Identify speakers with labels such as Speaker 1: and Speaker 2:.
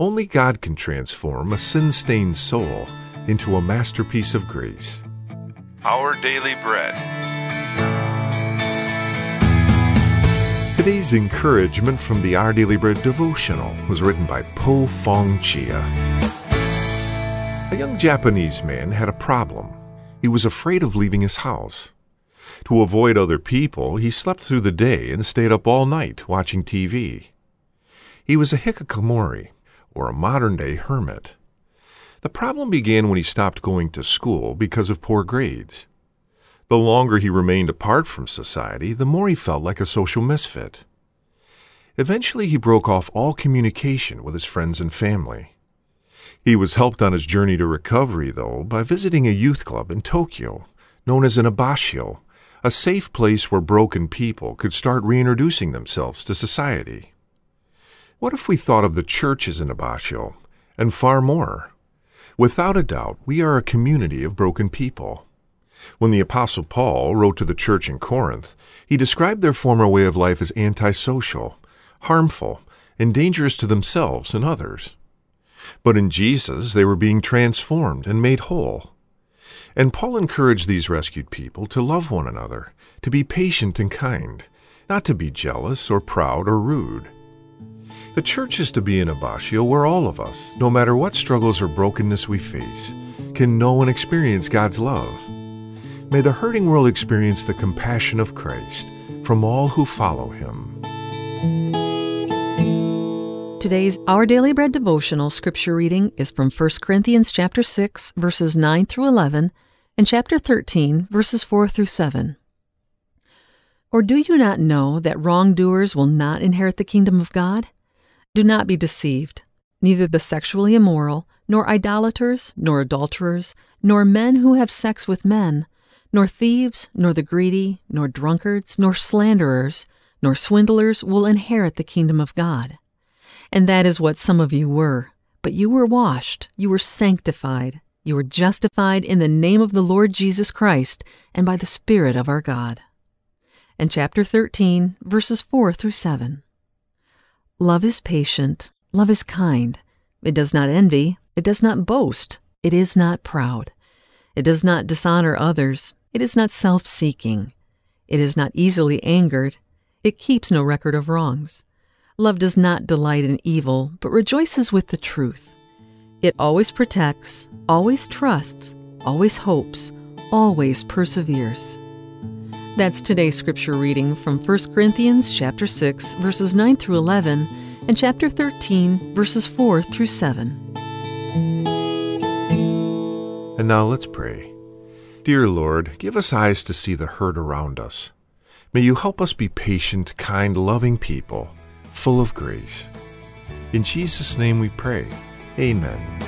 Speaker 1: Only God can transform a sin stained soul into a masterpiece of grace.
Speaker 2: Our Daily Bread.
Speaker 1: Today's encouragement from the Our Daily Bread devotional was written by Poh Fang Chia. A young Japanese man had a problem. He was afraid of leaving his house. To avoid other people, he slept through the day and stayed up all night watching TV. He was a hikikomori, or a modern day hermit. The problem began when he stopped going to school because of poor grades. The longer he remained apart from society, the more he felt like a social misfit. Eventually, he broke off all communication with his friends and family. He was helped on his journey to recovery, though, by visiting a youth club in Tokyo known as an ibasho, a safe place where broken people could start reintroducing themselves to society. What if we thought of the church as an ibasho, and far more? Without a doubt, we are a community of broken people. When the Apostle Paul wrote to the church in Corinth, he described their former way of life as antisocial, harmful, and dangerous to themselves and others. But in Jesus, they were being transformed and made whole. And Paul encouraged these rescued people to love one another, to be patient and kind, not to be jealous or proud or rude. The church is to be an ibasho where all of us, no matter what struggles or brokenness we face, can know and experience God's love. May the hurting world experience the compassion of Christ from all who follow him.
Speaker 3: Today's Our Daily Bread devotional scripture reading is from 1 Corinthians chapter 6 verses 9 through 11 and chapter 13 verses 4 through 7. Or do you not know that wrongdoers will not inherit the kingdom of God? Do not be deceived. Neither the sexually immoral, nor idolaters, nor adulterers, nor men who have sex with men, nor thieves, nor the greedy, nor drunkards, nor slanderers, nor swindlers will inherit the kingdom of God. And that is what some of you were. But you were washed, you were sanctified, you were justified in the name of the Lord Jesus Christ and by the Spirit of our God. And chapter 13, verses 4 through 7. Love is patient, love is kind. It does not envy, it does not boast, it is not proud. It does not dishonor others, it is not self seeking. It is not easily angered, it keeps no record of wrongs. Love does not delight in evil, but rejoices with the truth. It always protects, always trusts, always hopes, always perseveres. That's today's scripture reading from 1 Corinthians chapter 6 verses 9 through 11 and chapter 13 verses 4 through 7.
Speaker 1: And now let's pray. Dear Lord, give us eyes to see the hurt around us. May you help us be patient, kind, loving people, full of grace. In Jesus' name we pray. Amen.